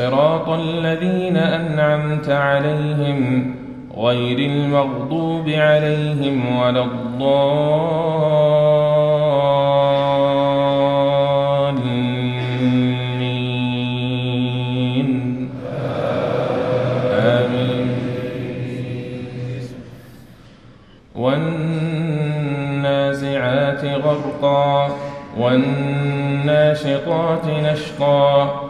صراط الذين أنعمت عليهم غير المغضوب عليهم ولا الضالين. آمين. والنازعات غرقا والناشطات نشطا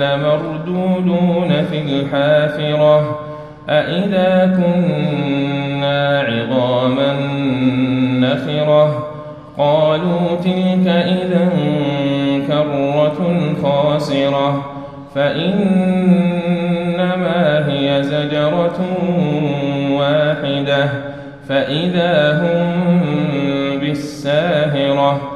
لمردودون في الحافرة أئذا كنا عظاما نخرة؟ قالوا تلك إذا كرة خاسرة فإنما هي زجرة واحدة فإذا هم بالساهرة.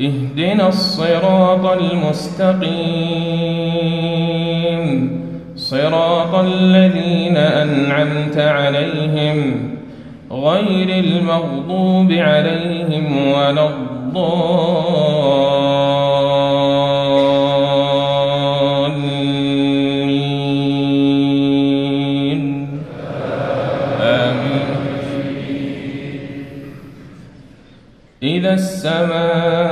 اهدنا الصراط المستقيم. صراط الذين أنعمت عليهم غير المغضوب عليهم ولا الضالين. آمين. إذا السماء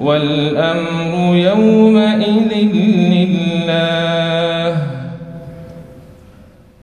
والأمر يومئذ